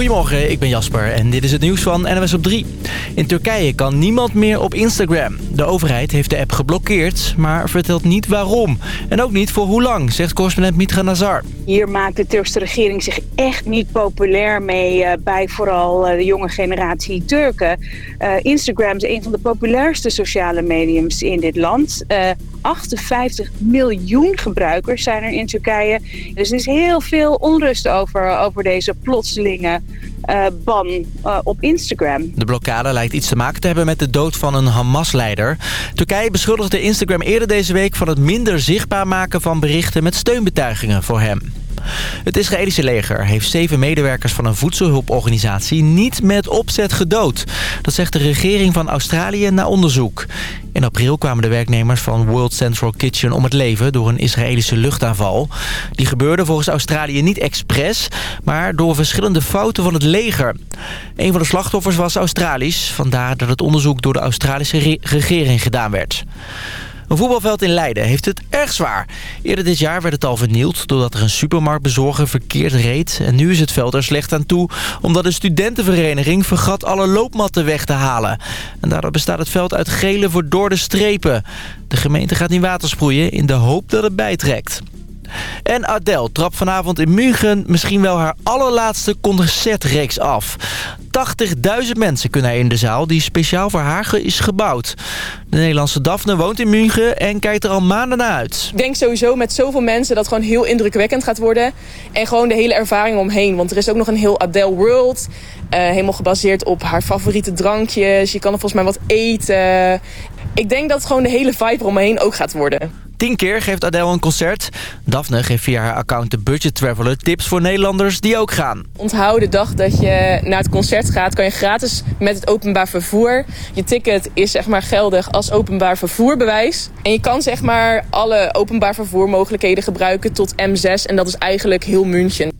Goedemorgen, ik ben Jasper en dit is het nieuws van NWS op 3. In Turkije kan niemand meer op Instagram. De overheid heeft de app geblokkeerd, maar vertelt niet waarom. En ook niet voor hoe lang, zegt correspondent Mitra Nazar. Hier maakt de Turkse regering zich echt niet populair mee uh, bij vooral uh, de jonge generatie Turken. Uh, Instagram is een van de populairste sociale mediums in dit land. 58 miljoen gebruikers zijn er in Turkije. Dus er is heel veel onrust over, over deze plotselinge uh, ban uh, op Instagram. De blokkade lijkt iets te maken te hebben met de dood van een Hamas-leider. Turkije beschuldigde Instagram eerder deze week van het minder zichtbaar maken van berichten met steunbetuigingen voor hem. Het Israëlische leger heeft zeven medewerkers van een voedselhulporganisatie niet met opzet gedood. Dat zegt de regering van Australië na onderzoek. In april kwamen de werknemers van World Central Kitchen om het leven door een Israëlische luchtaanval. Die gebeurde volgens Australië niet expres, maar door verschillende fouten van het leger. Een van de slachtoffers was Australisch, vandaar dat het onderzoek door de Australische regering gedaan werd. Een voetbalveld in Leiden heeft het erg zwaar. Eerder dit jaar werd het al vernield doordat er een supermarktbezorger verkeerd reed. En nu is het veld er slecht aan toe omdat de studentenvereniging vergat alle loopmatten weg te halen. En daardoor bestaat het veld uit gele verdorde strepen. De gemeente gaat niet water sproeien in de hoop dat het bijtrekt. En Adele trapt vanavond in München misschien wel haar allerlaatste concertreeks af. 80.000 mensen kunnen in de zaal die speciaal voor haar is gebouwd. De Nederlandse Daphne woont in München en kijkt er al maanden naar uit. Ik denk sowieso met zoveel mensen dat het gewoon heel indrukwekkend gaat worden. En gewoon de hele ervaring omheen. Want er is ook nog een heel Adele World. Uh, helemaal gebaseerd op haar favoriete drankjes. Je kan er volgens mij wat eten. Ik denk dat gewoon de hele vibe eromheen ook gaat worden. Tien keer geeft Adele een concert. Daphne geeft via haar account de Budget Traveler tips voor Nederlanders die ook gaan. Onthoud de dag dat je naar het concert gaat, kan je gratis met het openbaar vervoer. Je ticket is zeg maar geldig als openbaar vervoerbewijs. En je kan zeg maar alle openbaar vervoermogelijkheden gebruiken tot M6 en dat is eigenlijk heel München.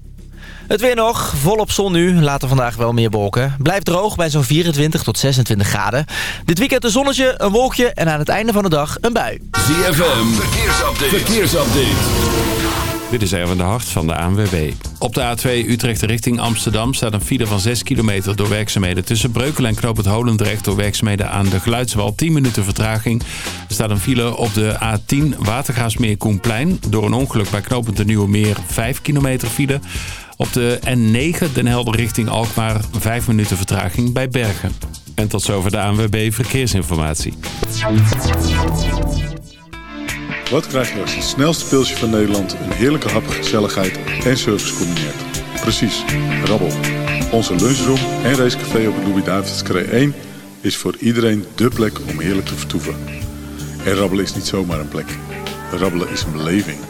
Het weer nog, volop zon nu. Later vandaag wel meer wolken. Blijft droog bij zo'n 24 tot 26 graden. Dit weekend een zonnetje, een wolkje en aan het einde van de dag een bui. ZFM, verkeersupdate. verkeersupdate. Dit is even de hart van de ANWB. Op de A2 Utrecht richting Amsterdam staat een file van 6 kilometer door werkzaamheden. Tussen Breukelen en Knoop het Holendrecht door werkzaamheden aan de Geluidswal. 10 minuten vertraging. Er staat een file op de A10 Watergaasmeer Koenplein. Door een ongeluk bij Knopend de Nieuwe Meer 5 kilometer file. Op de N9 Den Helder richting Alkmaar 5 minuten vertraging bij Bergen. En tot zover de ANWB Verkeersinformatie. Wat krijg je als het snelste pilsje van Nederland... een heerlijke hap, gezelligheid en service combineert? Precies, rabbel. Onze lunchroom en racecafé op het Louis-David's 1... is voor iedereen dé plek om heerlijk te vertoeven. En rabbelen is niet zomaar een plek. Rabbelen is een beleving.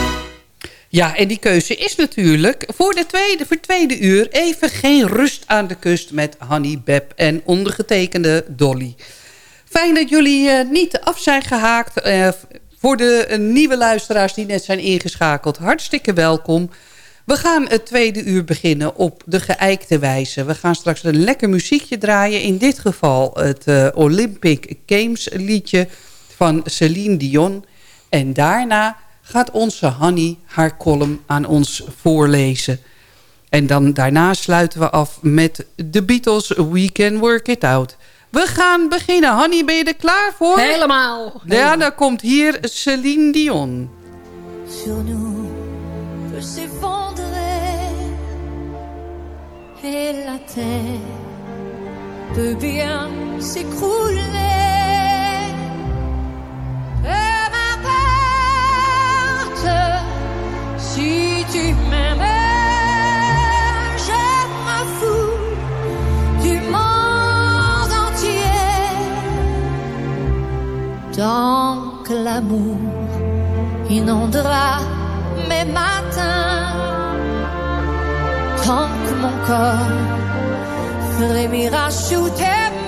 Ja, en die keuze is natuurlijk voor de tweede, voor tweede uur... even geen rust aan de kust met Hanny, Beb en ondergetekende Dolly. Fijn dat jullie uh, niet af zijn gehaakt. Uh, voor de uh, nieuwe luisteraars die net zijn ingeschakeld, hartstikke welkom. We gaan het tweede uur beginnen op de geëikte wijze. We gaan straks een lekker muziekje draaien. In dit geval het Olympic Games liedje van Celine Dion. En daarna gaat onze Hanny haar column aan ons voorlezen. En dan daarna sluiten we af met de Beatles We Can Work It Out. We gaan beginnen. Hanny, ben je er klaar voor? Helemaal. Ja, dan komt hier Celine Dion. Sur nous peut s'effondrer Et la terre peut bien s'écrouler Si tu m'aimes, je m'en fous du monde entier. Tant que l'amour inondera mes matins, tant que mon corps frémira sous tes mains.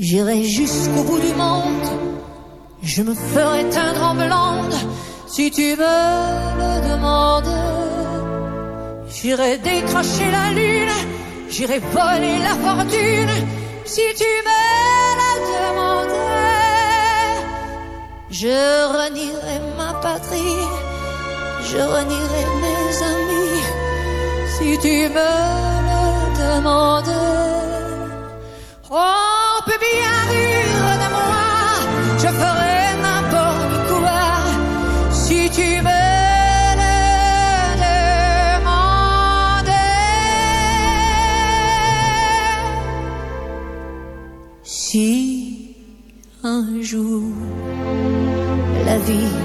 J'irai jusqu'au bout du monde, je me ferai teindre en blonde si tu me le demandes. J'irai décrocher la lune, j'irai voler la fortune si tu me la demandes. Je renierai ma patrie, je renierai mes amis si tu me le demandes. On peut bien rire de moi, je ferai n'importe quoi. Si tu me. Si un jour la vie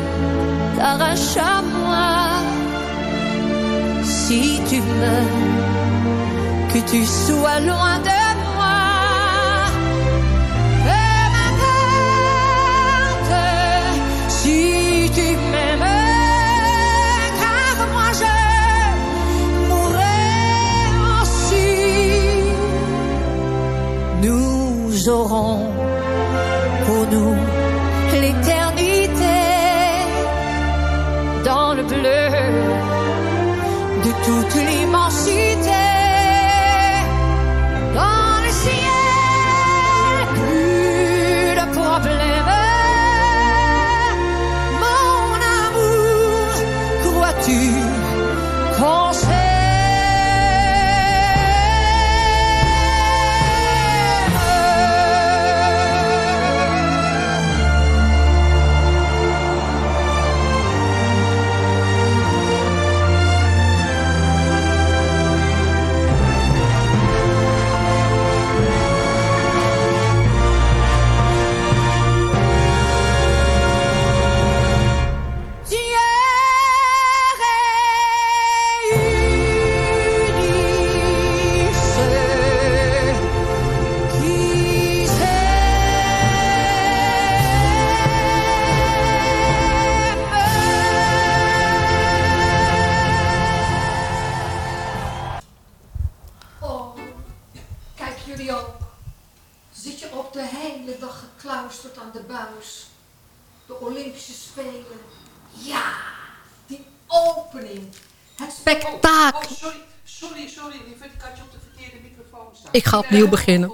t'arrache à moi, si tu meurs, que tu sois loin de tu m'aimes, car moi je mourrai aussi. Nous aurons pour nous l'éternité dans le bleu de toute l'immensité. Ik ga opnieuw beginnen.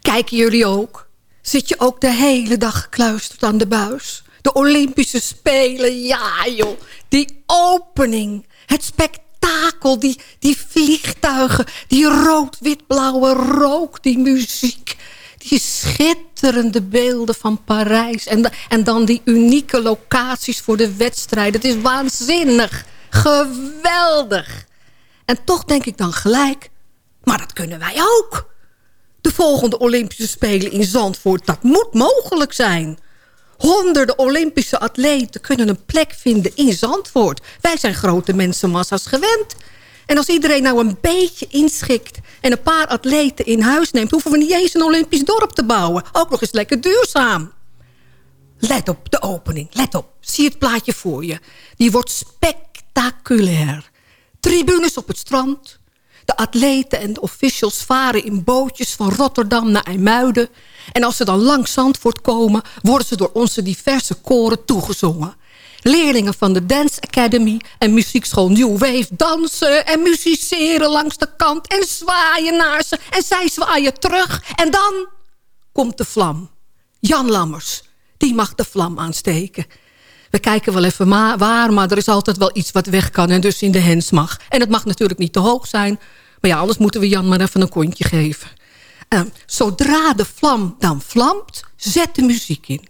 Kijken jullie ook? Zit je ook de hele dag gekluisterd aan de buis? De Olympische Spelen, ja joh. Die opening, het spektakel, die, die vliegtuigen... die rood-wit-blauwe rook, die muziek... die schitterende beelden van Parijs... En, en dan die unieke locaties voor de wedstrijd. Het is waanzinnig, geweldig. En toch denk ik dan gelijk... maar dat kunnen wij ook... De volgende Olympische Spelen in Zandvoort, dat moet mogelijk zijn. Honderden Olympische atleten kunnen een plek vinden in Zandvoort. Wij zijn grote mensenmassa's gewend. En als iedereen nou een beetje inschikt... en een paar atleten in huis neemt... hoeven we niet eens een Olympisch dorp te bouwen. Ook nog eens lekker duurzaam. Let op de opening, let op. Zie het plaatje voor je. Die wordt spectaculair. Tribunes op het strand. De atleten en de officials varen in bootjes van Rotterdam naar IJmuiden. En als ze dan langs Zandvoort komen... worden ze door onze diverse koren toegezongen. Leerlingen van de Dance Academy en muziekschool New Wave... dansen en musiceren langs de kant en zwaaien naar ze. En zij zwaaien terug. En dan komt de vlam. Jan Lammers, die mag de vlam aansteken. We kijken wel even waar, maar er is altijd wel iets wat weg kan... en dus in de hens mag. En het mag natuurlijk niet te hoog zijn. Maar ja, anders moeten we Jan maar even een kontje geven. Eh, zodra de vlam dan vlamt, zet de muziek in.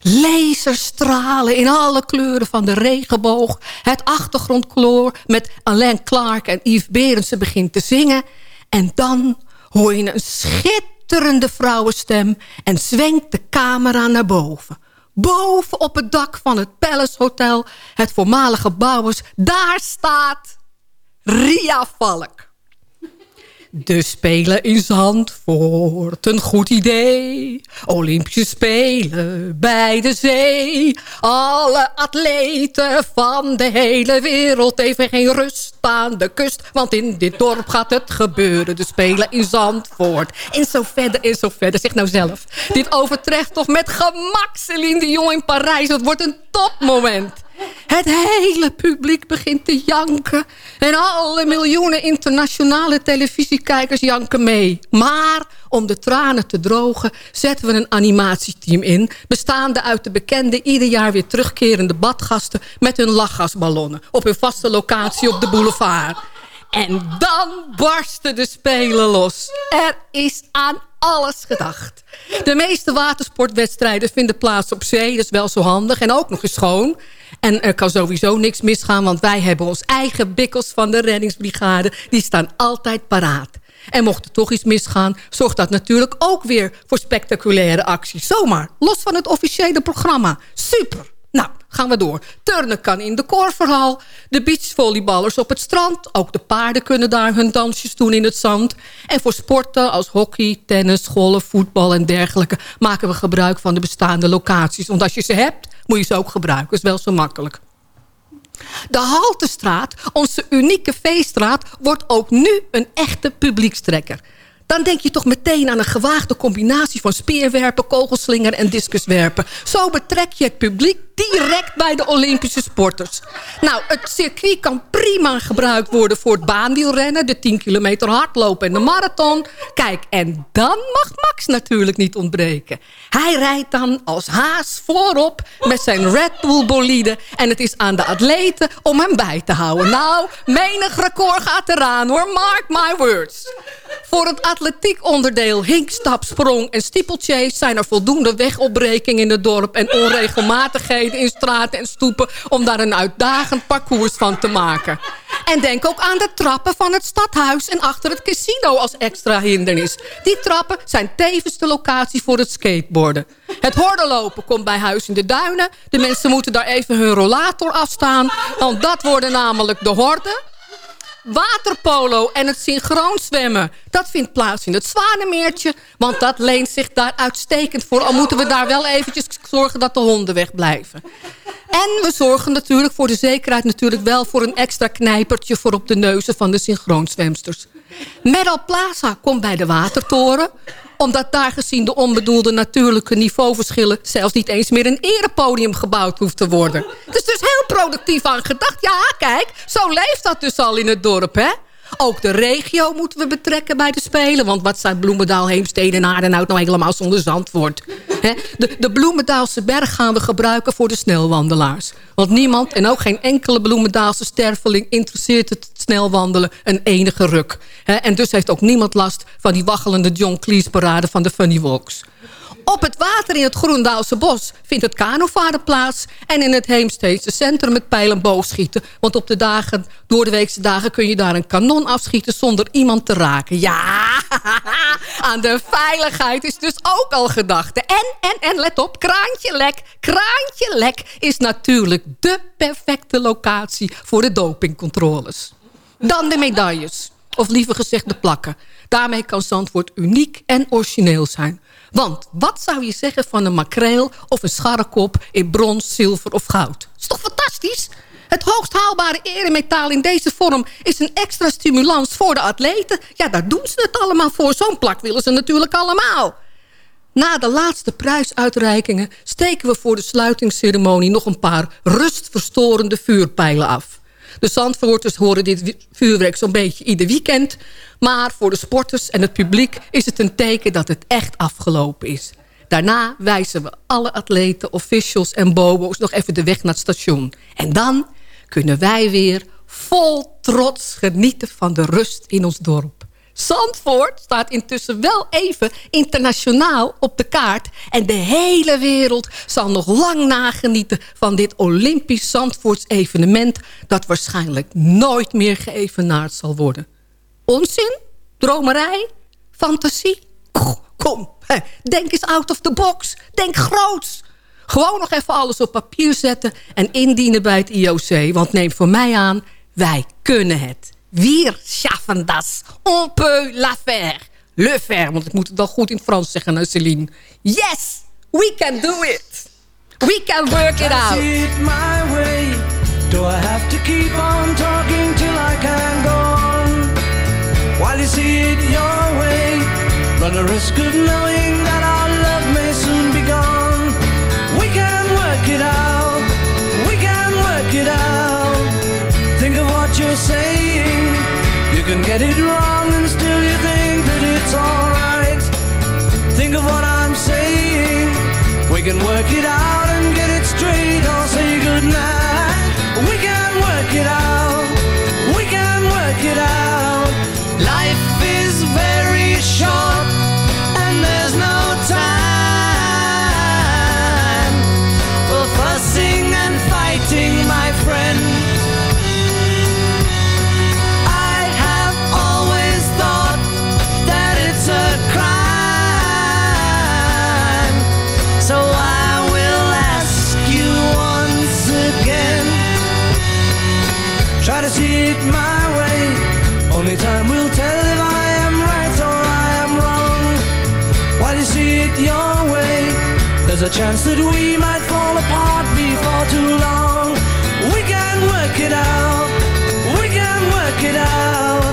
Laserstralen in alle kleuren van de regenboog. Het achtergrondkloor met Alain Clark en Yves Berendsen begint te zingen. En dan hoor je een schitterende vrouwenstem... en zwengt de camera naar boven. Boven op het dak van het Palace Hotel, het voormalige Bouwers... daar staat Ria Valk. De Spelen in Zandvoort, een goed idee. Olympische Spelen bij de zee. Alle atleten van de hele wereld even geen rust aan de kust. Want in dit dorp gaat het gebeuren. De Spelen in Zandvoort. En zo verder en zo verder. Zeg nou zelf. Dit overtreft toch met gemak Celine Dion in Parijs. Het wordt een topmoment. Het hele publiek begint te janken. En alle miljoenen internationale televisiekijkers janken mee. Maar om de tranen te drogen zetten we een animatieteam in... bestaande uit de bekende ieder jaar weer terugkerende badgasten... met hun lachgasballonnen op hun vaste locatie op de boulevard. En dan barsten de Spelen los. Er is aan alles gedacht. De meeste watersportwedstrijden vinden plaats op zee. Dat is wel zo handig en ook nog eens schoon. En er kan sowieso niks misgaan, want wij hebben ons eigen bikkels van de reddingsbrigade. Die staan altijd paraat. En mocht er toch iets misgaan, zorgt dat natuurlijk ook weer voor spectaculaire acties. Zomaar, los van het officiële programma. Super! Gaan we door. Turnen kan in de Korverhal. De beachvolleyballers op het strand. Ook de paarden kunnen daar hun dansjes doen in het zand. En voor sporten als hockey, tennis, golf, voetbal en dergelijke... maken we gebruik van de bestaande locaties. Want als je ze hebt, moet je ze ook gebruiken. Dat is wel zo makkelijk. De Haltestraat, onze unieke feeststraat... wordt ook nu een echte publiekstrekker. Dan denk je toch meteen aan een gewaagde combinatie van speerwerpen, kogelslingeren en discuswerpen. Zo betrek je het publiek direct bij de Olympische sporters. Nou, het circuit kan prima gebruikt worden voor het baanwielrennen... de 10 kilometer hardlopen en de marathon. Kijk, en dan mag Max natuurlijk niet ontbreken. Hij rijdt dan als haas voorop met zijn Red Bull bolide... en het is aan de atleten om hem bij te houden. Nou, menig record gaat eraan hoor, mark my words. Voor het atletiek onderdeel hinkstap, sprong en steeplechase... zijn er voldoende wegopbrekingen in het dorp en onregelmatigheden in straten en stoepen... om daar een uitdagend parcours van te maken. En denk ook aan de trappen van het stadhuis en achter het casino als extra hindernis. Die trappen zijn tevens de locatie voor het skateboarden. Het hordenlopen komt bij Huis in de Duinen. De mensen moeten daar even hun rollator afstaan. Want dat worden namelijk de horden. Waterpolo en het synchroon zwemmen. Dat vindt plaats in het Zwanemeertje. Want dat leent zich daar uitstekend voor. Al moeten we daar wel eventjes zorgen dat de honden wegblijven. En we zorgen natuurlijk voor de zekerheid natuurlijk wel voor een extra knijpertje voor op de neuzen van de synchroonzwemsters. Metal Plaza komt bij de Watertoren omdat daar gezien de onbedoelde natuurlijke niveauverschillen... zelfs niet eens meer een erepodium gebouwd hoeft te worden. Het is dus heel productief aan gedacht. Ja, kijk, zo leeft dat dus al in het dorp, hè? Ook de regio moeten we betrekken bij de Spelen. Want wat staat Bloemendaal, Heemstede en Aardenhout nou helemaal zonder Zandvoort? De, de Bloemendaalse berg gaan we gebruiken voor de snelwandelaars. Want niemand en ook geen enkele Bloemendaalse sterveling... interesseert het snelwandelen een enige ruk. En dus heeft ook niemand last van die waggelende John Cleese parade van de Funny Walks. Op het water in het Groendaalse bos vindt het kanovaren plaats. En in het Heemsteedse centrum met pijl en boogschieten. Want op de dagen, door de weekse dagen kun je daar een kanon afschieten zonder iemand te raken. Ja, aan de veiligheid is dus ook al gedacht. En, en, en let op, Kraantje Lek. Kraantje Lek is natuurlijk de perfecte locatie voor de dopingcontroles. Dan de medailles. Of liever gezegd de plakken. Daarmee kan Zandvoort uniek en origineel zijn. Want wat zou je zeggen van een makreel of een scharrekop in brons, zilver of goud? is toch fantastisch? Het hoogst haalbare eremetaal in deze vorm is een extra stimulans voor de atleten. Ja, daar doen ze het allemaal voor. Zo'n plak willen ze natuurlijk allemaal. Na de laatste prijsuitreikingen steken we voor de sluitingsceremonie... nog een paar rustverstorende vuurpijlen af. De Zandvoorters horen dit vuurwerk zo'n beetje ieder weekend. Maar voor de sporters en het publiek is het een teken dat het echt afgelopen is. Daarna wijzen we alle atleten, officials en bobo's nog even de weg naar het station. En dan kunnen wij weer vol trots genieten van de rust in ons dorp. Zandvoort staat intussen wel even internationaal op de kaart. En de hele wereld zal nog lang nagenieten van dit Olympisch Zandvoorts evenement... dat waarschijnlijk nooit meer geëvenaard zal worden. Onzin? Dromerij? Fantasie? Kom, denk eens out of the box. Denk groots. Gewoon nog even alles op papier zetten en indienen bij het IOC. Want neem voor mij aan, wij kunnen het. Wir schaffen das. On peut la faire. Le faire, want ik moet het dan goed in Frans zeggen, nou Celine. Yes, we can do it. We can work it out. it my way? Do I have to keep on talking till I can go on? While you see it your way, run the risk of knowing that our love may soon be gone. We can work it out. We can work it out. Think of what you're saying. Can get it wrong and still you think that it's alright. Think of what I'm saying. We can work it out and get it straight. I'll say goodnight. We can work it out. We can work it out. Life is very short a chance that we might fall apart before too long. We can work it out. We can work it out.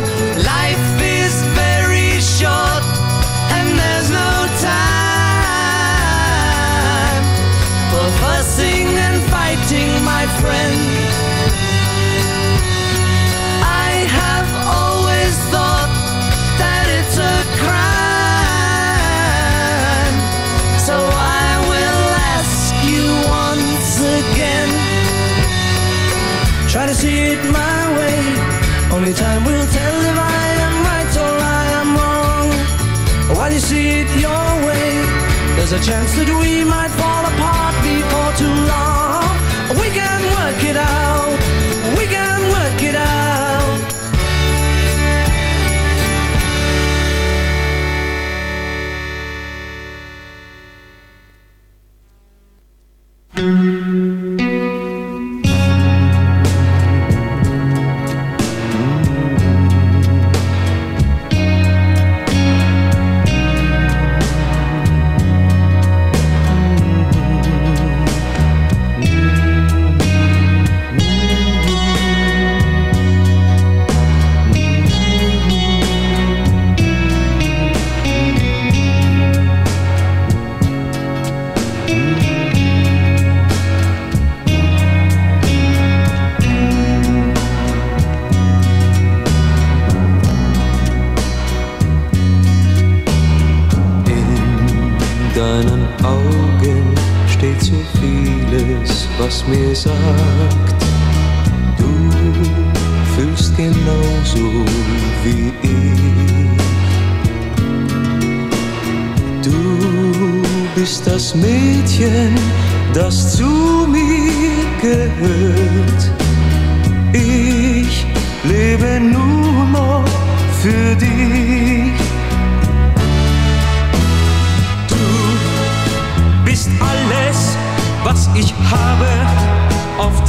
Time will tell if I am right or I am wrong. While you see it your way, there's a chance that we might fall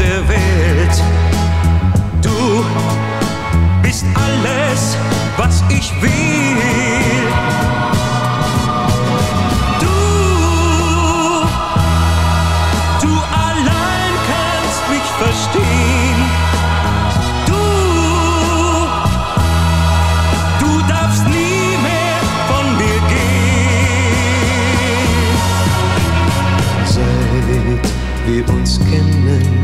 der Welt. Du bist alles, was ich will. Du, allein kannst mich verstehen. Du darfst nie mehr von mir gehen. Seit wir uns kennen,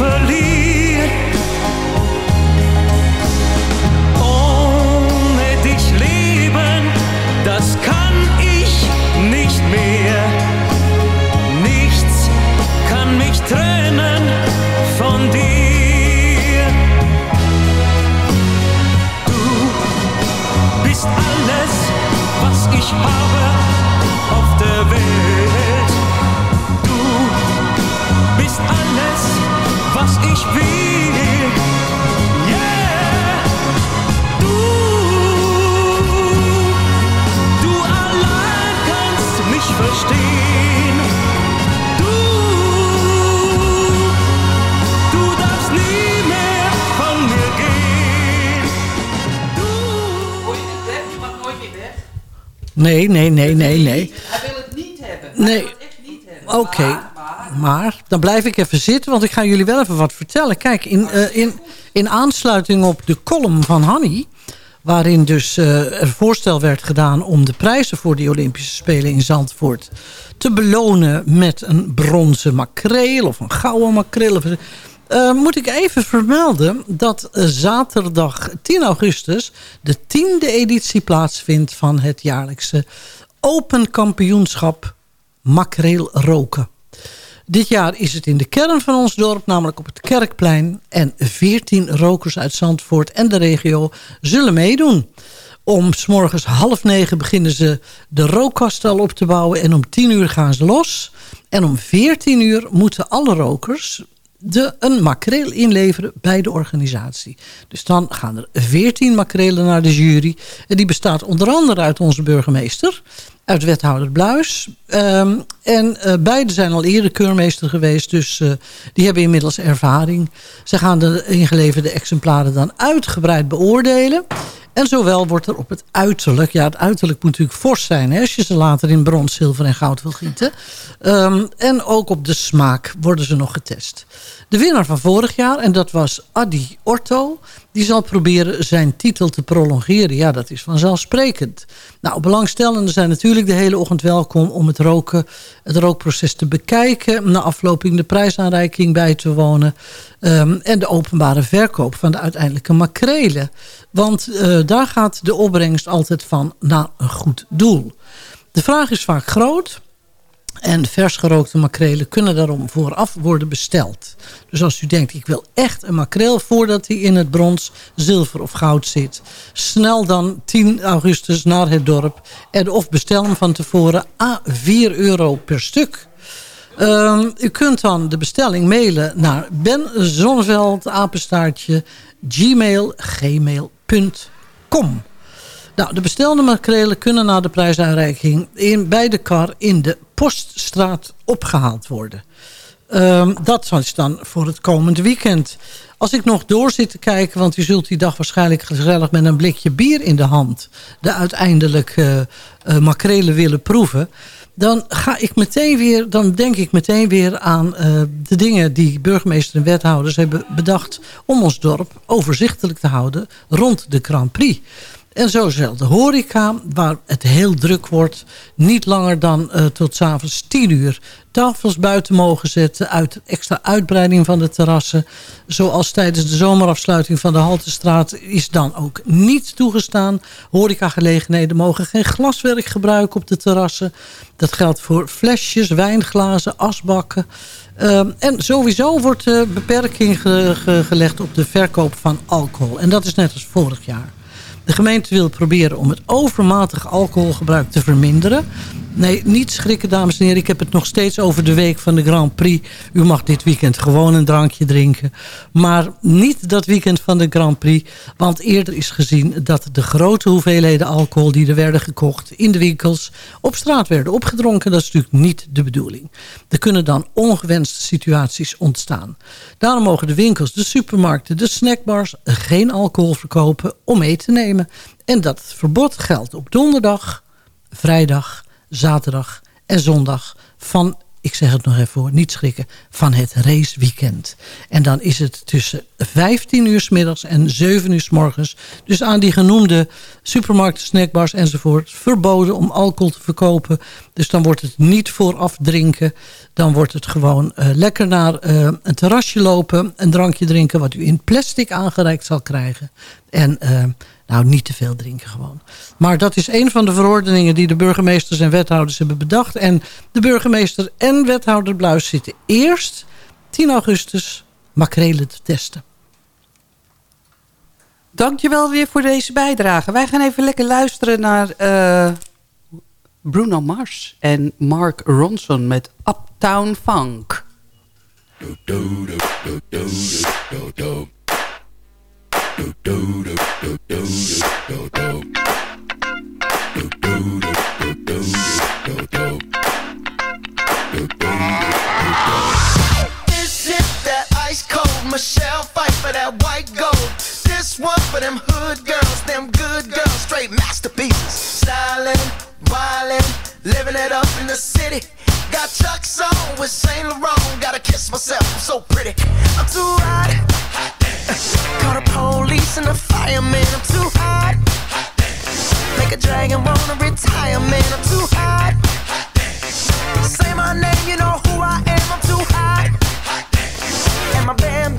verliere. Ohne dich leben, das kann ich nicht mehr. Nichts kann mich trennen von dir. Du bist alles, was ich habe Nee, nee, nee, nee, nee. Hij wil het niet hebben. Nee. Dan blijf ik even zitten, want ik ga jullie wel even wat vertellen. Kijk, in, eh, in, in aansluiting op de column van Hanny... waarin dus eh, er voorstel werd gedaan om de prijzen voor die Olympische Spelen in Zandvoort... te belonen met een bronzen makreel of een gouden makreel... Eh, moet ik even vermelden dat zaterdag 10 augustus... de tiende editie plaatsvindt van het jaarlijkse Open Kampioenschap Makreel Roken. Dit jaar is het in de kern van ons dorp, namelijk op het Kerkplein. En 14 rokers uit Zandvoort en de regio zullen meedoen. Om s morgens half negen beginnen ze de rookkast al op te bouwen. En om 10 uur gaan ze los. En om 14 uur moeten alle rokers de, een makreel inleveren bij de organisatie. Dus dan gaan er 14 makrelen naar de jury. En die bestaat onder andere uit onze burgemeester uit wethouder Bluis. Ehm, en uh, beide zijn al eerder keurmeester geweest, dus uh, die hebben inmiddels ervaring. Ze gaan de ingeleverde exemplaren dan uitgebreid beoordelen. En zowel wordt er op het uiterlijk... ja, het uiterlijk moet natuurlijk fors zijn... Hè, als je ze later in brons, zilver en goud wil gieten. Um, en ook op de smaak worden ze nog getest. De winnaar van vorig jaar, en dat was Adi Orto... die zal proberen zijn titel te prolongeren. Ja, dat is vanzelfsprekend. Nou, belangstellenden zijn natuurlijk de hele ochtend welkom... om het, roken, het rookproces te bekijken... na afloping de prijsaanreiking bij te wonen... Um, en de openbare verkoop van de uiteindelijke makrelen. Want uh, daar gaat de opbrengst altijd van naar een goed doel. De vraag is vaak groot... En vers gerookte makrelen kunnen daarom vooraf worden besteld. Dus als u denkt, ik wil echt een makreel voordat hij in het brons, zilver of goud zit. Snel dan 10 augustus naar het dorp. En of bestel hem van tevoren a 4 euro per stuk. Um, u kunt dan de bestelling mailen naar Ben Zonneveld, apenstaartje, gmail, gmail.com. Nou, de bestelde makrelen kunnen na de prijsuitreiking in, bij de kar in de Poststraat opgehaald worden. Um, dat is dan voor het komende weekend. Als ik nog door zit te kijken, want u zult die dag waarschijnlijk gezellig met een blikje bier in de hand de uiteindelijk uh, uh, makrelen willen proeven. Dan ga ik meteen weer, dan denk ik meteen weer aan uh, de dingen die burgemeester en wethouders hebben bedacht om ons dorp overzichtelijk te houden rond de Grand Prix. En zo zal de horeca, waar het heel druk wordt... niet langer dan uh, tot s'avonds 10 uur tafels buiten mogen zetten... uit extra uitbreiding van de terrassen. Zoals tijdens de zomerafsluiting van de Haltestraat... is dan ook niet toegestaan. Horecagelegenheden mogen geen glaswerk gebruiken op de terrassen. Dat geldt voor flesjes, wijnglazen, asbakken... Uh, en sowieso wordt uh, beperking ge ge gelegd op de verkoop van alcohol. En dat is net als vorig jaar. De gemeente wil proberen om het overmatig alcoholgebruik te verminderen. Nee, niet schrikken dames en heren. Ik heb het nog steeds over de week van de Grand Prix. U mag dit weekend gewoon een drankje drinken. Maar niet dat weekend van de Grand Prix. Want eerder is gezien dat de grote hoeveelheden alcohol... die er werden gekocht in de winkels op straat werden opgedronken. Dat is natuurlijk niet de bedoeling. Er kunnen dan ongewenste situaties ontstaan. Daarom mogen de winkels, de supermarkten, de snackbars... geen alcohol verkopen om mee te nemen. En dat verbod geldt op donderdag, vrijdag zaterdag en zondag van, ik zeg het nog even voor, niet schrikken, van het raceweekend. En dan is het tussen 15 uur s middags en 7 uur s morgens. Dus aan die genoemde supermarkten, snackbars enzovoort verboden om alcohol te verkopen. Dus dan wordt het niet vooraf drinken. Dan wordt het gewoon uh, lekker naar uh, een terrasje lopen, een drankje drinken wat u in plastic aangereikt zal krijgen. En uh, nou, niet te veel drinken gewoon. Maar dat is een van de verordeningen die de burgemeesters en wethouders hebben bedacht. En de burgemeester en wethouder Bluis zitten eerst 10 augustus makrelen te testen. Dankjewel weer voor deze bijdrage. Wij gaan even lekker luisteren naar uh, Bruno Mars en Mark Ronson met Uptown Funk. Do, do, do, living it up in the city. Got Chuck's on with Saint Laurent. Gotta kiss myself, I'm so pretty. I'm too hot. Call the police and the fireman, I'm too hot. Make a dragon wanna retire, man, I'm too hot. Say my name, you know who I am, I'm too hot. And my band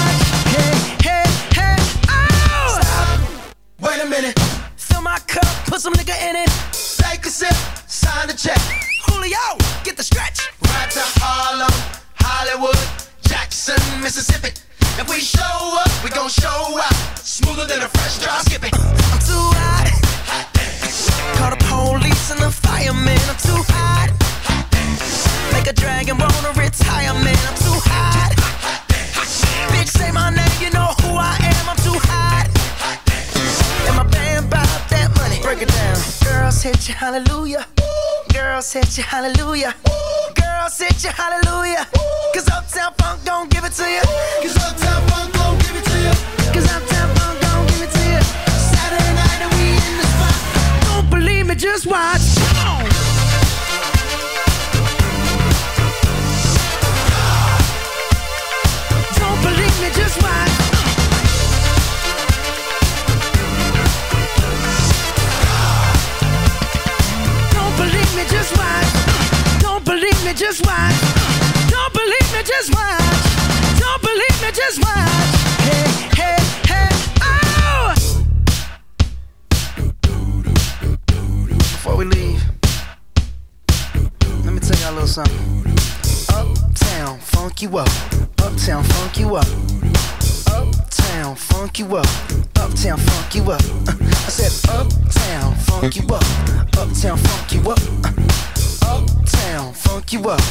You up.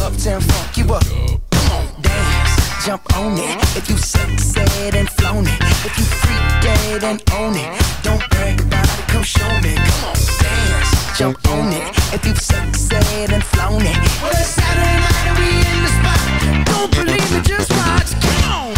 Uptown funk you up. Come on, dance, jump on it. If you said and flown it. If you freak dead and own it. Don't brag about it, come show me. Come on, dance, jump on it. If you said and flown it. Well, it's Saturday night and we in the spot. Don't believe me, just watch. Come on.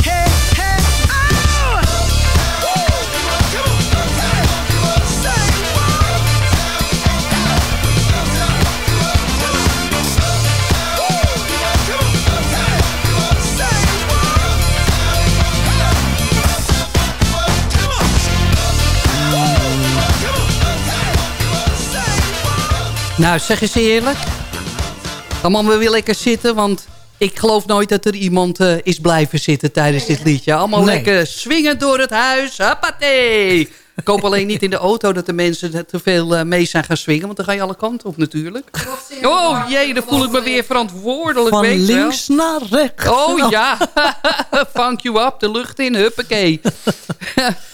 Nou, zeg eens eerlijk. Kom allemaal weer lekker zitten, want ik geloof nooit dat er iemand eh, is blijven zitten tijdens dit liedje. Allemaal Nee. lekker swingend door het huis. Hoppatee! Ik hoop alleen niet in de auto dat de mensen te veel eh, mee zijn gaan swingen. Want dan ga je alle kanten op natuurlijk. Oh jee, dan voel ik me weer verantwoordelijk. Van weet je wel. links naar rechts. Oh ja, funk you up, de lucht in, huppakee.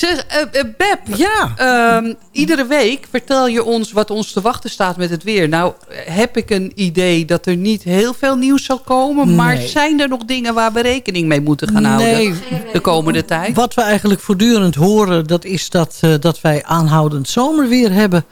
zeg, eh, eh, Beb, Ja. ehm, iedere week vertel je ons wat ons te wachten staat met het weer. Nou heb ik een idee dat er niet heel veel nieuws zal komen. Maar zijn er nog dingen waar we rekening mee moeten gaan Nee. houden de komende tijd? Wat we eigenlijk voortdurend horen, dat is dat, eh, dat wij aanhoudend zomerweer hebben.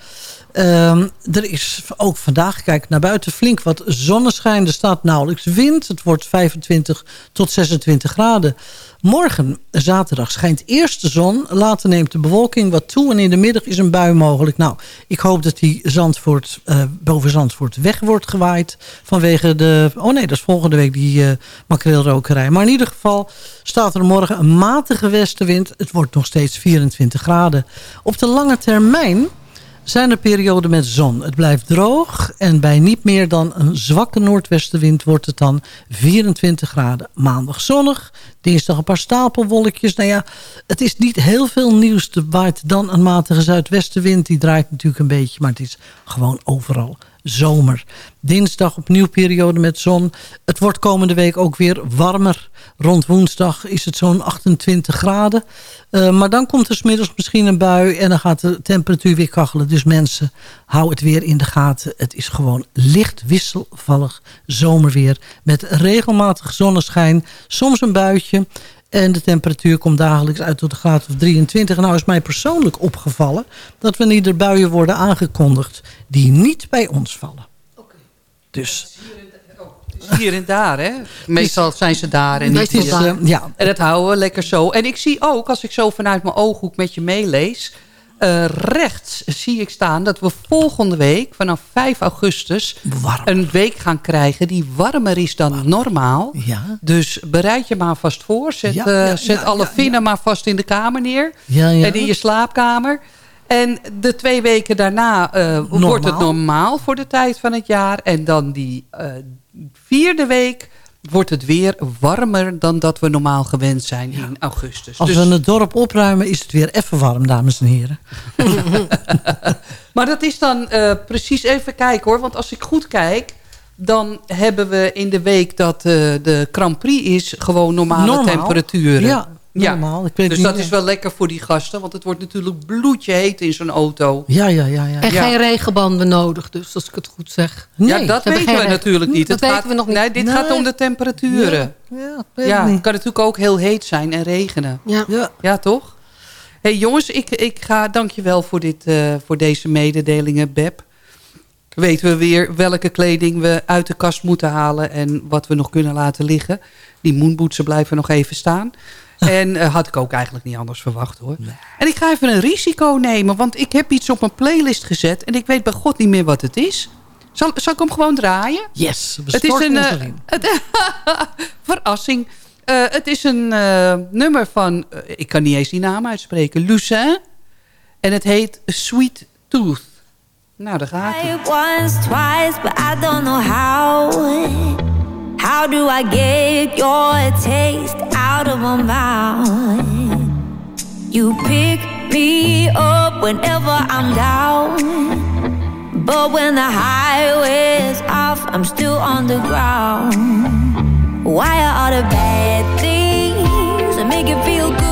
Ehm, er is ook vandaag, kijk naar buiten, flink wat zonneschijn. Er staat nauwelijks wind. Het wordt 25 tot 26 graden. Morgen, zaterdag, schijnt eerst de zon. Later neemt de bewolking wat toe. En in de middag is een bui mogelijk. Nou, ik hoop dat die Zandvoort, eh, boven Zandvoort weg wordt gewaaid. Vanwege de... Oh nee, dat is volgende week die eh makreelrokerij. Maar in ieder geval staat er morgen een matige westenwind. Het wordt nog steeds 24 graden. Op de lange termijn zijn er perioden met zon. Het blijft droog en bij niet meer dan een zwakke noordwestenwind wordt het dan 24 graden. Maandag zonnig, dinsdag een paar stapelwolkjes. Nou ja, het is niet heel veel nieuws. Er waait dan een matige zuidwestenwind. Die draait natuurlijk een beetje, maar het is gewoon overal zomer. Dinsdag opnieuw periode met zon. Het wordt komende week ook weer warmer. Rond woensdag is het zo'n 28 graden. Uh, maar dan komt er smiddags misschien een bui en dan gaat de temperatuur weer kachelen. Dus mensen, hou het weer in de gaten. Het is gewoon licht wisselvallig zomerweer met regelmatig zonneschijn. Soms een buitje. En de temperatuur komt dagelijks uit tot een graad of 23. En nou is mij persoonlijk opgevallen dat wanneer er buien worden aangekondigd die niet bij ons vallen. Dus hier en daar, hè? Meestal zijn ze daar en niet is, hier. uh, ja. En dat houden we lekker zo. En ik zie ook, als ik zo vanuit mijn ooghoek met je meelees... Uh, rechts zie ik staan dat we volgende week vanaf 5 augustus... Een week gaan krijgen die warmer is dan normaal. Ja. Dus bereid je maar vast voor. Zet, ja, uh, ja, zet ja, alle vinnen maar vast in de kamer neer. En in je slaapkamer. En de twee weken daarna uh, wordt het normaal voor de tijd van het jaar. En dan die vierde week wordt het weer warmer dan dat we normaal gewend zijn in augustus. Als dus... we het dorp opruimen is het weer even warm, dames en heren. maar dat is dan uh, precies even kijken hoor. Want als ik goed kijk, dan hebben we in de week dat uh, de Grand Prix is... gewoon normale Normaal. temperaturen. Ja, normaal. Ik weet dus niet dat is wel lekker voor die gasten. Want het wordt natuurlijk bloedje heet in zo'n auto. Ja, ja, ja. ja. En ja. geen regenbanden nodig, dus als ik het goed zeg. Nee, ja, dat weten we natuurlijk niet. Dat het weten gaat, we nog niet. Nee, dit nee. gaat om de temperaturen. Ja, ja, ja het kan natuurlijk ook heel heet zijn en regenen. Ja, ja. ja toch? hey, jongens, ik, ik ga dankjewel voor, dit, uh, voor deze mededelingen, Beb. Weten we weer welke kleding we uit de kast moeten halen... en wat we nog kunnen laten liggen. Die moonbootsen blijven nog even staan. En uh, had ik ook eigenlijk niet anders verwacht hoor. Nee. En ik ga even een risico nemen. Want ik heb iets op mijn playlist gezet. En ik weet bij god niet meer wat het is. Zal, zal ik hem gewoon draaien? Yes. Het is een uh, het, verrassing. Uh, het is een nummer van... ik kan niet eens die naam uitspreken. Lucin. En het heet Sweet Tooth. Nou, daar gaat het. How do I get your taste out of my mouth? You pick me up whenever I'm down. But when the highway's off, I'm still on the ground. Why are all the bad things that make you feel good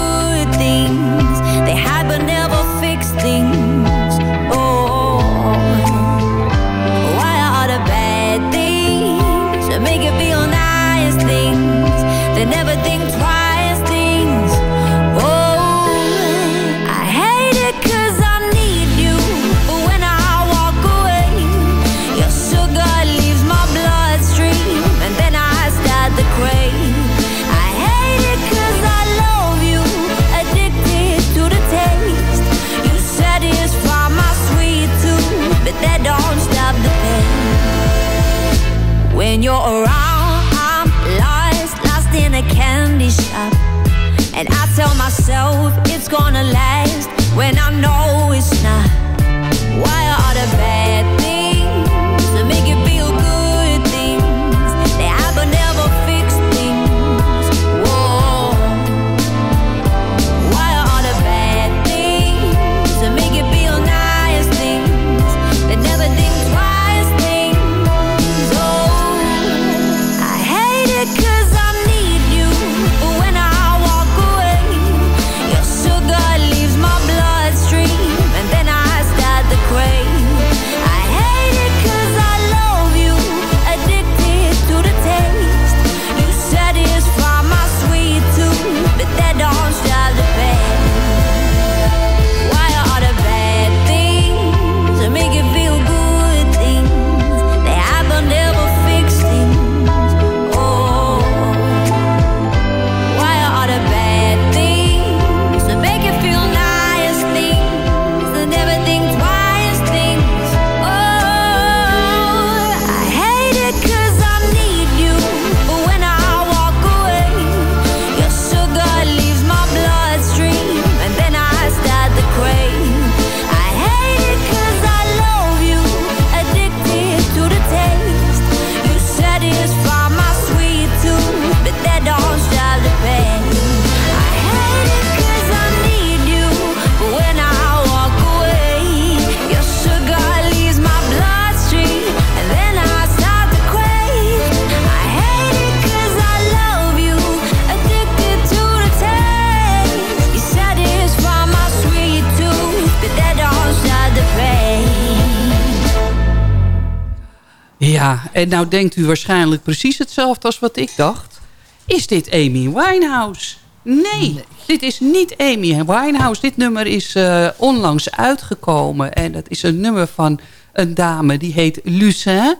en nou denkt u waarschijnlijk precies hetzelfde als wat ik dacht. Is dit Amy Winehouse? Nee, dit is niet Amy Winehouse. Dit nummer is eh, onlangs uitgekomen. En dat is een nummer van een dame die heet Lucin.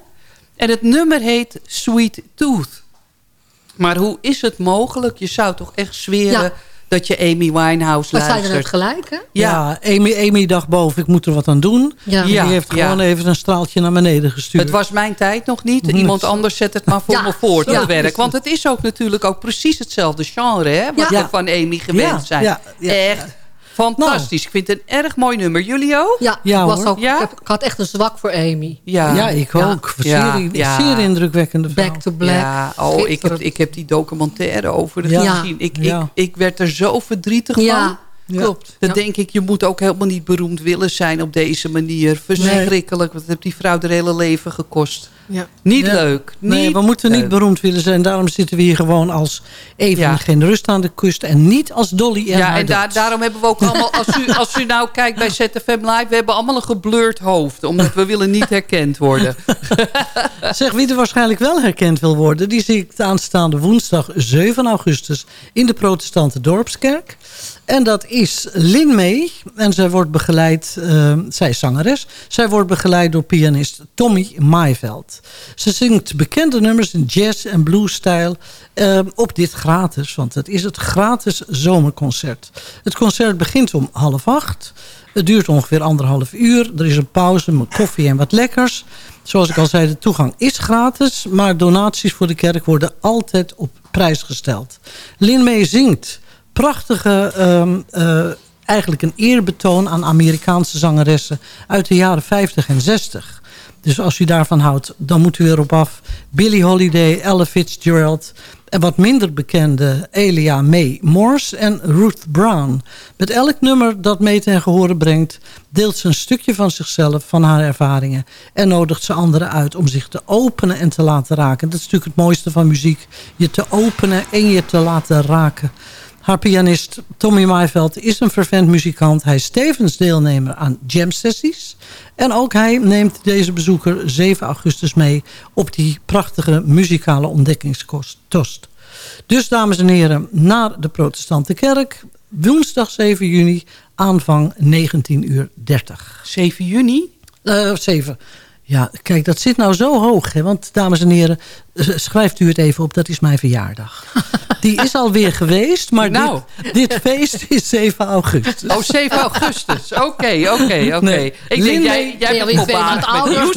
En het nummer heet Sweet Tooth. Maar hoe is het mogelijk? Je zou toch echt zweren Ja. Dat je Amy Winehouse Maar zei luistert. net gelijk, hè? Ja, Amy, Amy dacht boven, ik moet er wat aan doen. Ja. Die heeft ja. gewoon even een straaltje naar beneden gestuurd. Het was mijn tijd nog niet. Nee. Iemand anders zet het maar voor Ja, me voor, zo dat is werk. het. Want het is ook natuurlijk ook precies hetzelfde genre... Hè, wat Ja. we van Amy gewend Ja, zijn. ja, ja. Echt fantastisch. Ik vind het een erg mooi nummer. Jullie ook? Ja, Ja, ik, was ook, Ja? ik, heb- ik had echt een zwak voor Amy. Ja, ja, ik Ja. ook. Ja, Zeer, ja. zeer indrukwekkende vrouw. Back to Black. Ja, oh, ik heb, ik heb die documentaire over de Ja. gezien. Ik, Ja. ik, ik werd er zo verdrietig van. Ja, klopt. Dan Ja. denk ik, je moet ook helemaal niet beroemd willen zijn op deze manier. Verschrikkelijk, het heeft die vrouw haar hele leven gekost. Ja. Niet Ja. leuk. Nee, we moeten niet beroemd willen zijn. Daarom zitten we hier gewoon als even Ja. geen rust aan de kust. En niet als Dolly en Ja, en daarom hebben we ook allemaal... Als u, als u nou kijkt bij ZFM Live... we hebben allemaal een geblurred hoofd. Omdat we willen niet herkend worden. Zeg, wie er waarschijnlijk wel herkend wil worden... die zie ik de aanstaande woensdag 7 augustus... in de protestante dorpskerk. En dat is Lin May. En zij wordt begeleid... eh, zij is zangeres. Zij wordt begeleid door pianist Tommy Maaiveld. Ze zingt bekende nummers in jazz- en bluesstijl... eh, op dit gratis, want het is het gratis zomerconcert. Het concert begint om half acht... Het duurt ongeveer anderhalf uur. Er is een pauze met koffie en wat lekkers. Zoals ik al zei, de toegang is gratis. Maar donaties voor de kerk worden altijd op prijs gesteld. Lin May zingt prachtige... ehm, eh, eigenlijk een eerbetoon aan Amerikaanse zangeressen... uit de jaren 50 en 60. Dus als u daarvan houdt, dan moet u weer op af. Billie Holiday, Ella Fitzgerald... en wat minder bekende Elia May Morse en Ruth Brown. Met elk nummer dat mee ten gehore brengt... deelt ze een stukje van zichzelf, van haar ervaringen... en nodigt ze anderen uit om zich te openen en te laten raken. Dat is natuurlijk het mooiste van muziek. Je te openen en je te laten raken. Haar pianist Tommy Maiveld is een vervent muzikant. Hij is tevens deelnemer aan jam sessies. En ook hij neemt deze bezoeker 7 augustus mee... op die prachtige muzikale ontdekkingstost. Dus dames en heren, naar de protestante kerk. Woensdag 7 juni, aanvang 19.30 uur. 7 juni? Uh, 7. Ja, kijk, dat zit nou zo hoog. Hè? Want, dames en heren, schrijft u het even op. Dat is mijn verjaardag. Die is alweer geweest, maar nou. dit, dit, feest is 7 augustus. Oh, 7 augustus. Oké, oké, oké. Ik denk, jij, jij bent met nieuws.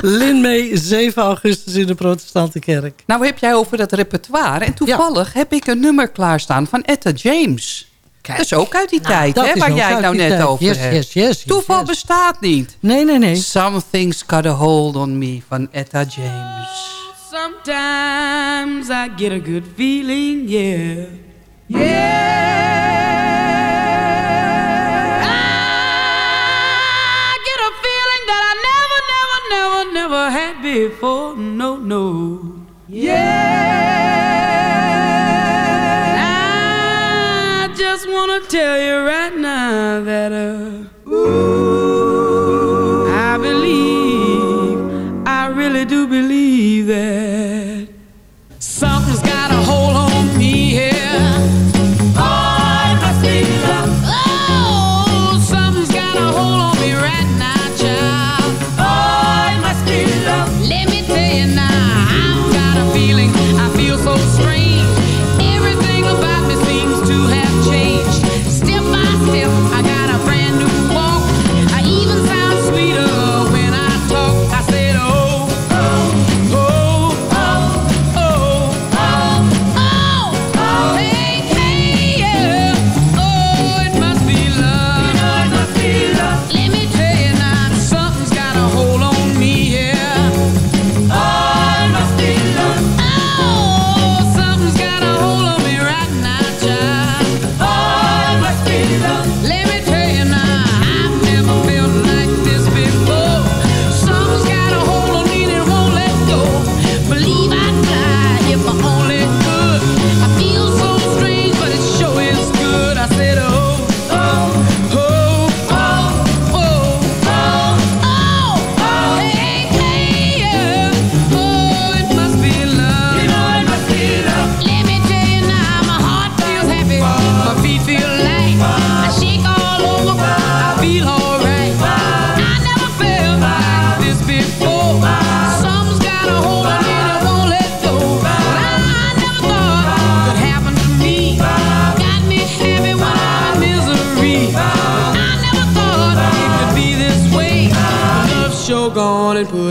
Lin May, 7 augustus in de protestante kerk. Nou heb jij over dat repertoire. En toevallig heb ik een nummer klaarstaan van Etta James. Dat is ook uit die nou, tijd, hè, waar jij het nou net tijd. over yes, hebt. Yes, yes, Toeval bestaat niet. Nee, nee, nee. Something's got a hold on me van Etta James. Sometimes I get a good feeling, yeah. Yeah.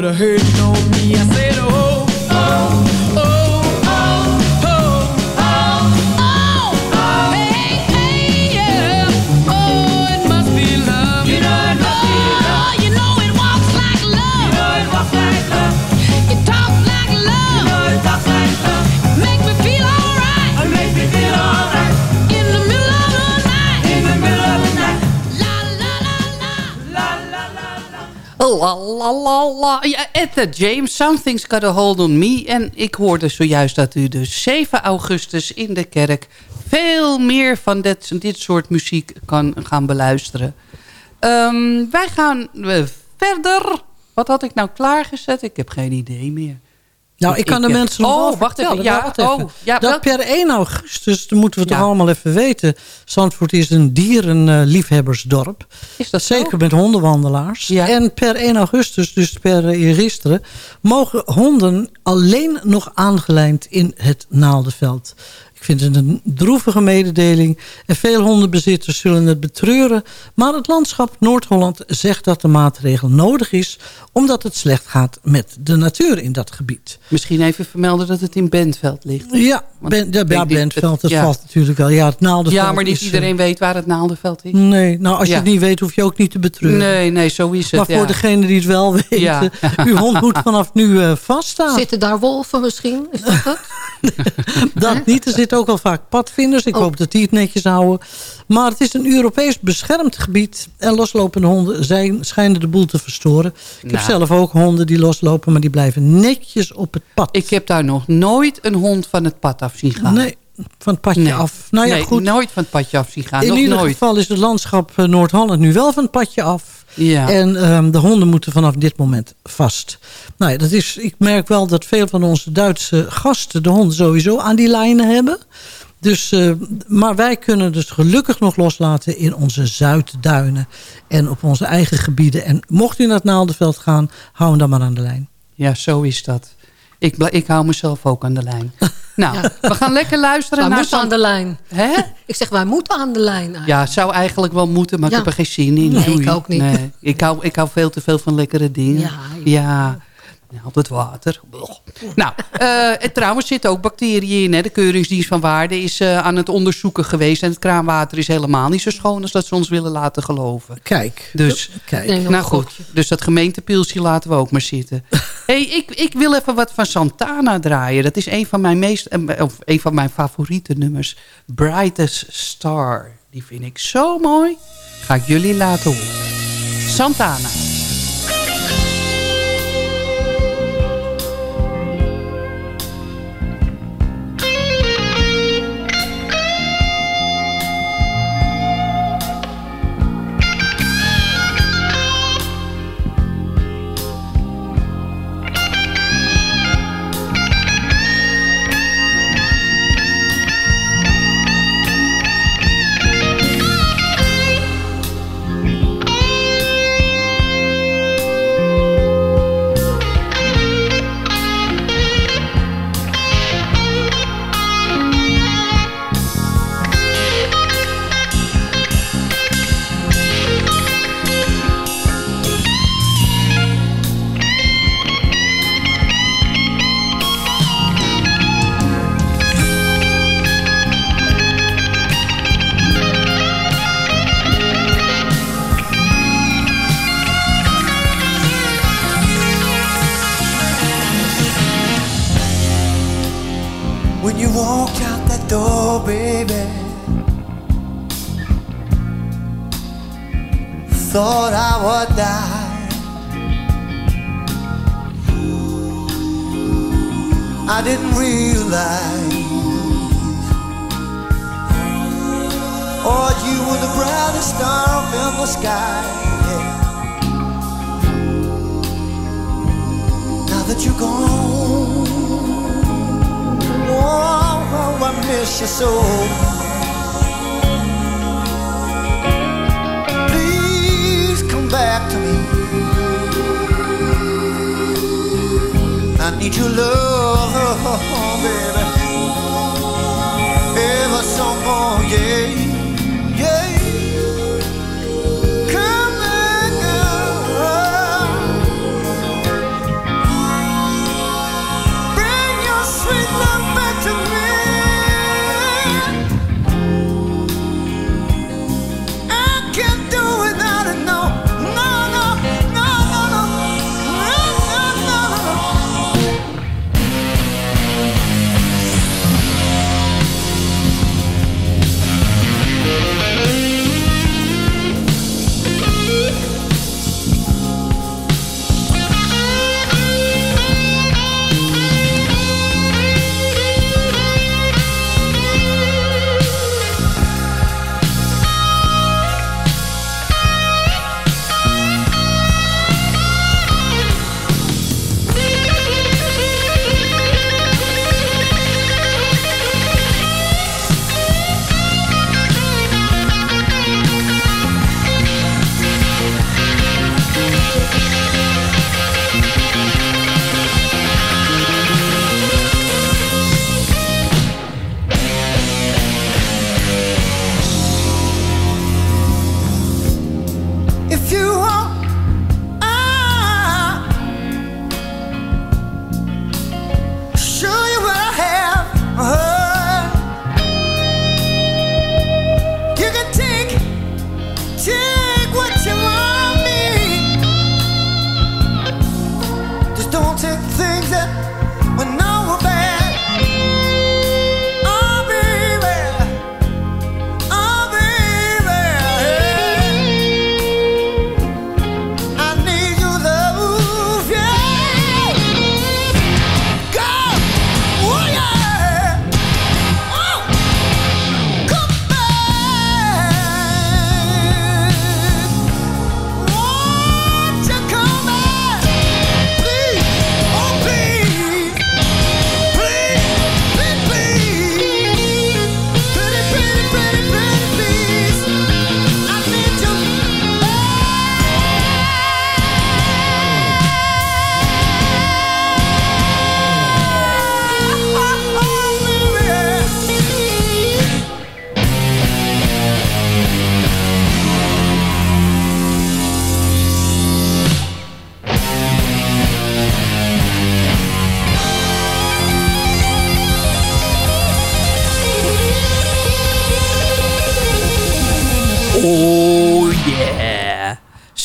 Gone and La la la. Ja, Etta James, Something's Got a Hold on Me. En ik hoorde zojuist dat u dus 7 augustus in de kerk... veel meer van dit, dit soort muziek kan gaan beluisteren. Ehm, wij gaan eh, verder. Wat had ik nou klaargezet? Ik heb geen idee meer. Nou, ik kan de heb- mensen nog Oh, wacht even. Ja, wacht even. oh, ja, dat per 1 augustus, dat moeten we toch Ja. allemaal even weten. Zandvoort is een dierenliefhebbersdorp. Is dat zo? Zeker met hondenwandelaars. En per 1 augustus, dus per eh, gisteren... mogen honden alleen nog aangelijnd in het naaldenveld. Ik vind het een droevige mededeling en veel hondenbezitters zullen het betreuren. Maar het landschap Noord-Holland zegt dat de maatregel nodig is... omdat het slecht gaat met de natuur in dat gebied. Misschien even vermelden dat het in Bentveld ligt. Ja, ben, ja, ja Bentveld, dat ja. valt natuurlijk wel. Ja, het Naaldenveld Ja, maar niet is, eh, iedereen weet waar het Naaldenveld is. Nee, nou als je het niet weet hoef je ook niet te betreuren. Nee, nee, zo is het. Maar voor ja. degene die het wel weten, Ja. uw hond moet vanaf nu eh, vaststaan. Zitten daar wolven misschien? Is dat het? Dat niet. Er zitten ook al vaak padvinders. Ik Oh. hoop dat die het netjes houden. Maar het is een Europees beschermd gebied. En loslopende honden zijn, schijnen de boel te verstoren. Ik heb Nou. zelf ook honden die loslopen, maar die blijven netjes op het pad. Ik heb daar nog nooit een hond van het pad af zien gaan. Nee, van het padje Nee. af. Nou ja, Nee, goed. nooit van het padje af zien gaan. In nog ieder nooit. geval is het landschap eh, Noord-Holland nu wel van het padje af. Ja. En ehm, de honden moeten vanaf dit moment vast. Nou ja, dat is, ik merk wel dat veel van onze Duitse gasten de honden sowieso aan die lijnen hebben. Dus, eh, maar wij kunnen dus gelukkig nog loslaten in onze Zuidduinen. En op onze eigen gebieden. En mocht u naar het Naaldenveld gaan, hou hem dan maar aan de lijn. Ja, zo is dat. Ik, ik hou mezelf ook aan de lijn. Nou, we gaan lekker luisteren Wij naar... moeten aan de lijn. Hè? Ik zeg, wij moeten aan de lijn. eigenlijk. Ja, zou eigenlijk wel moeten, maar Ja. ik heb er geen zin in. Nee, Doei. ik ook niet. Nee, ik, hou, ik hou veel te veel van lekkere dingen. Ja, ja. Ja, altijd water. Nou, eh, en trouwens zitten ook bacteriën in. Hè. De Keuringsdienst van Waarde is eh, aan het onderzoeken geweest. En het kraanwater is helemaal niet zo schoon als dat ze ons willen laten geloven. Kijk. Dus, Kijk. Nee, nou goed. Dus dat gemeentepilsje laten we ook maar zitten. hey, ik, ik wil even wat van Santana draaien. Dat is een van mijn, meest, eh, of een van mijn favoriete nummers. Brightest Star. Die vind ik zo mooi. Ga ik jullie laten horen. Santana.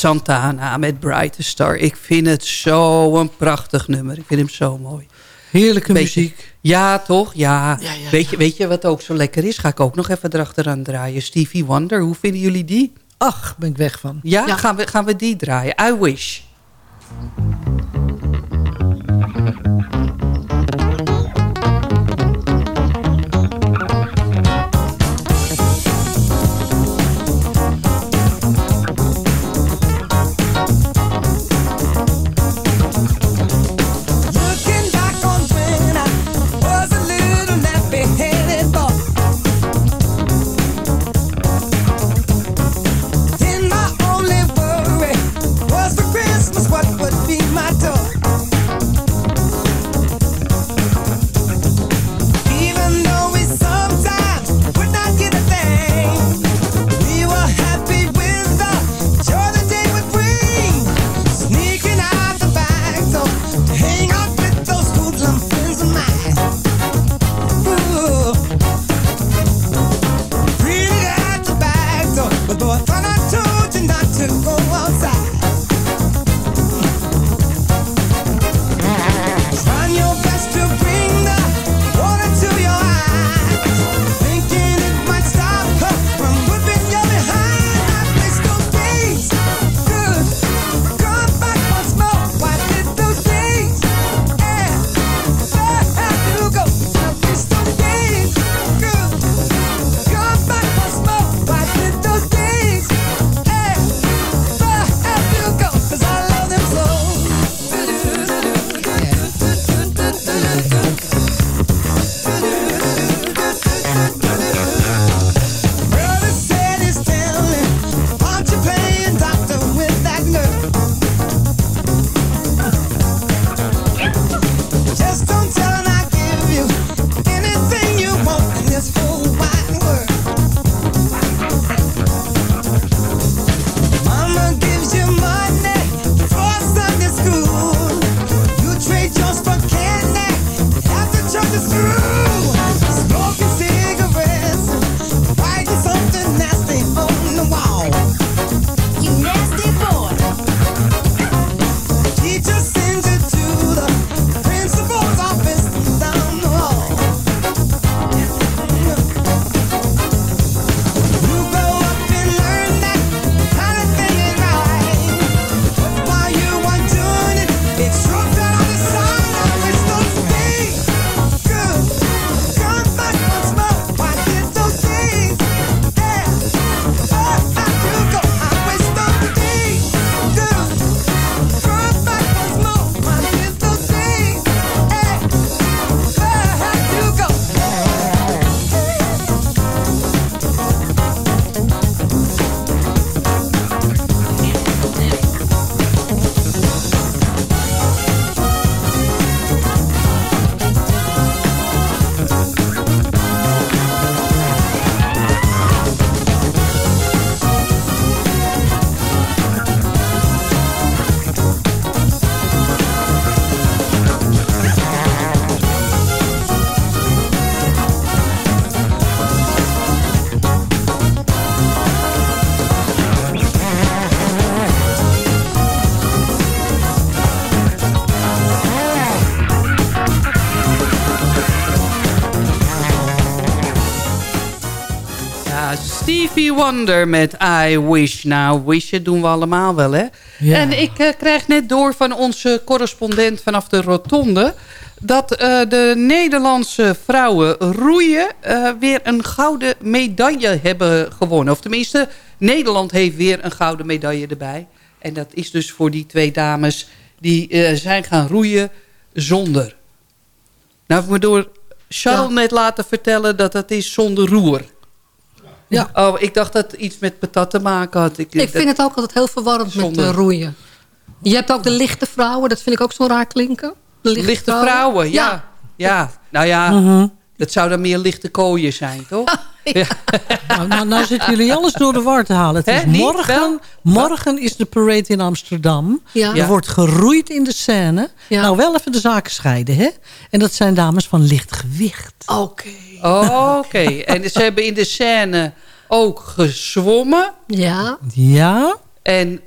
Santana met Brighter Star. Ik vind het zo een prachtig nummer. Ik vind hem zo mooi. Heerlijke muziek. Ja, toch? Ja. weet, je, weet je wat ook zo lekker is? Ga ik ook nog even erachteraan draaien. Stevie Wonder, hoe vinden jullie die? Ach, ben ik weg van. Ja, Gaan, we, gaan we die draaien? I Wish. Stevie Wonder met I Wish. Nou, wishen doen we allemaal wel, hè? Ja. En ik eh, krijg net door van onze correspondent vanaf de Rotonde... dat eh, de Nederlandse vrouwen roeien eh, weer een gouden medaille hebben gewonnen. Of tenminste, Nederland heeft weer een gouden medaille erbij. En dat is dus voor die twee dames die zijn gaan roeien zonder. Nou, ik me door Charles net laten vertellen dat het is zonder roer. Ja. Oh, ik dacht dat het iets met patat te maken had. Ik, Ik vind het ook altijd heel verwarrend met eh, roeien. Je hebt ook de lichte vrouwen, dat vind ik ook zo raar klinken. De lichte, Lichte vrouwen, ja. ja. Nou ja, Mhm. dat zou dan meer lichte kooien zijn, toch? Ja. Nou, nou, nou zitten jullie alles door de war te halen. Het is morgen, morgen is de parade in Amsterdam. Ja. Er Ja. wordt geroeid in de scène. Ja. Nou, wel even de zaken scheiden, hè? En dat zijn dames van licht gewicht. Oké. Oh, Oké, en ze hebben in de scène ook gezwommen. Ja. Ja? En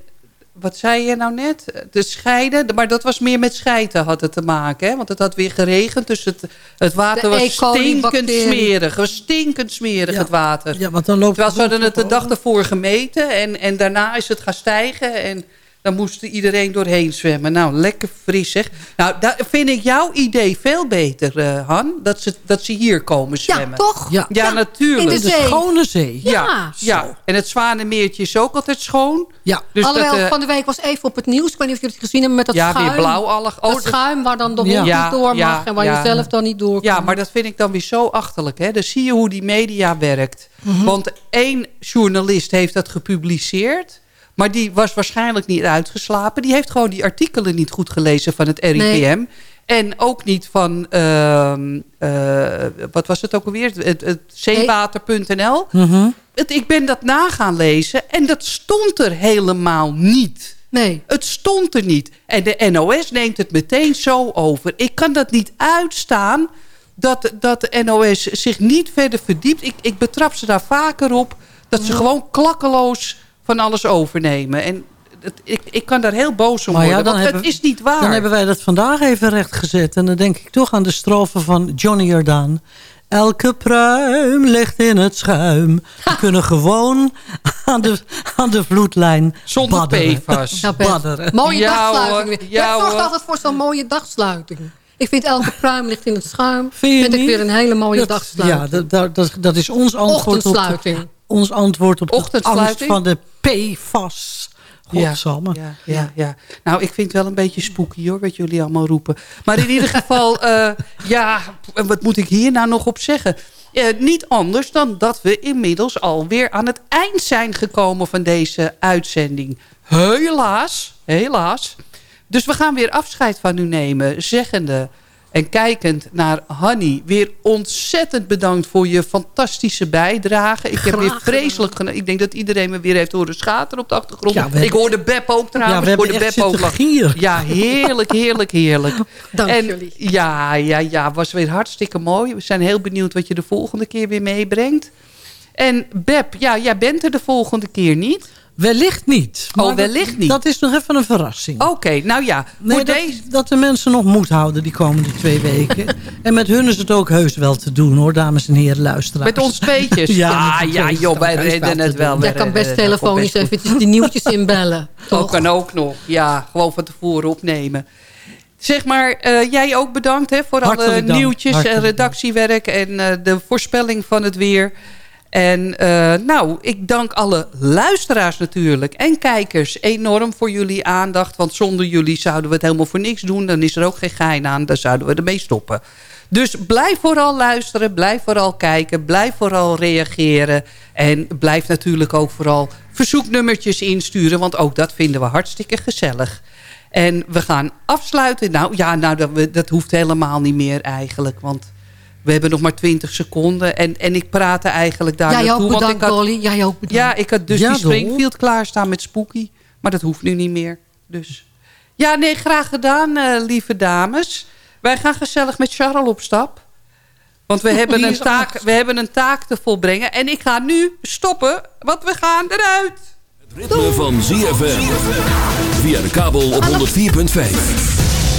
wat zei je nou net? De scheiden, maar dat was meer met scheiden had het te maken. Hè? Want het had weer geregend, dus het, het water De was E. coli stinkend smerig. was stinkend smerig, het water. Ja, want dan loopt Terwijl ze hadden het de dag ervoor gemeten en, en daarna is het gaan stijgen... en dan moest iedereen doorheen zwemmen. Nou, lekker fris zeg. Nou, daar vind ik jouw idee veel beter, eh, Han. Dat ze, dat ze hier komen zwemmen. Ja, toch? Ja. Ja, natuurlijk. in de zee. Schone zee. Ja, Ja, ja. en het Zwanemeertje is ook altijd schoon. Ja. Dus Alhoewel, dat, eh, van de week was even op het nieuws. Ik weet niet of jullie het gezien hebben met dat ja, schuim. weer blauwallig. Oh, dat schuim waar dan de hond Ja. niet Ja, door mag ja, en waar ja. je zelf dan niet door kan. Ja, maar dat vind ik dan weer zo achterlijk. Hè? Dan zie je hoe die media werkt. Mhm. Want één journalist heeft dat gepubliceerd. Maar die was waarschijnlijk niet uitgeslapen. Die heeft gewoon die artikelen niet goed gelezen van het RIVM. Nee. En ook niet van, ehm, eh, wat was het ook alweer? Het, het zeewater.nl. Mhm. Ik ben dat na gaan lezen en dat stond er helemaal niet. Nee. Het stond er niet. En de NOS neemt het meteen zo over. Ik kan dat niet uitstaan dat, dat de NOS zich niet verder verdiept. Ik, ik betrap ze daar vaker op dat ze gewoon klakkeloos van alles overnemen. En het, ik, ik kan daar heel boos om Maar ja, worden, dan want hebben- het is niet waar. Dan hebben wij dat vandaag even rechtgezet. En dan denk ik toch aan de strofe van Johnny Jordaan. Elke pruim ligt in het schuim. We kunnen gewoon aan de, aan de vloedlijn Zonder badderen. PFAS. Ja, Bert. Badderen. Mooie Ja, dagsluiting. weer. Ja, zorgt altijd voor zo'n mooie dagsluiting. Ik vind elke pruim ligt in het schuim. Vind je vind ik weer een hele mooie Dat- dagsluiting. Ja, dat, dat, dat, is ons antwoord op, ons antwoord op de angst van de PFAS. Godsamme. Ja, ja, ja. Nou, ik vind het wel een beetje spooky hoor, wat jullie allemaal roepen. Maar in ieder geval, eh, ja, wat moet ik hier nou nog op zeggen? Eh, niet anders dan dat we inmiddels alweer aan het eind zijn gekomen van deze uitzending. Helaas, helaas. Dus we gaan weer afscheid van u nemen, zeggende en kijkend naar Hanny. Weer ontzettend bedankt voor je fantastische bijdrage. Ik heb weer vreselijk geno- Ik denk dat iedereen me weer heeft horen schateren op de achtergrond. Ja, ik hoorde Beb ook trouwens. Ja, we hebben echt ook. Ja, heerlijk, heerlijk, heerlijk. Dank en, jullie. Ja, ja, ja, was weer hartstikke mooi. We zijn heel benieuwd wat je de volgende keer weer meebrengt. En Beb, ja, jij bent er de volgende keer niet. Wellicht niet. Oh, Maar wellicht dat, niet. Dat is nog even een verrassing. Oké, nou ja. Nee, voor dat, deze... dat de mensen nog moed houden die komende twee weken. en met hun is het ook heus wel te doen hoor, dames en heren luisteraars. Met ons tweetjes. Ja, ah, ja, joh, wij redden wel het wel. Jij kan best telefonisch eventjes die nieuwtjes inbellen. Dat Toch? kan ook nog. Ja, gewoon van tevoren opnemen. Zeg maar, eh, jij ook bedankt hè, voor alle Hartelijk dank. nieuwtjes en redactiewerk en eh, de voorspelling van het weer. En eh, nou, ik dank alle luisteraars natuurlijk en kijkers enorm voor jullie aandacht. Want zonder jullie zouden we het helemaal voor niks doen. Dan is er ook geen gein aan, dan zouden we ermee stoppen. Dus blijf vooral luisteren, blijf vooral kijken, blijf vooral reageren. En blijf natuurlijk ook vooral verzoeknummertjes insturen, want ook dat vinden we hartstikke gezellig. En we gaan afsluiten. Nou ja, nou, dat, dat hoeft helemaal niet meer eigenlijk, want we hebben nog maar 20 seconden. En, en ik praatte eigenlijk daar Jij naartoe. ook want ik had, Dolly. Jij ook bedankt. ja, ik had dus Ja, die Dol. Springfield klaarstaan met Spooky. Maar dat hoeft nu niet meer. Dus ja, nee, graag gedaan, eh, lieve dames. Wij gaan gezellig met Charles op stap. Want we hebben, een taak, we hebben een taak te volbrengen. En ik ga nu stoppen, want we gaan eruit. Ritme van ZFM. Via de kabel op 104.5.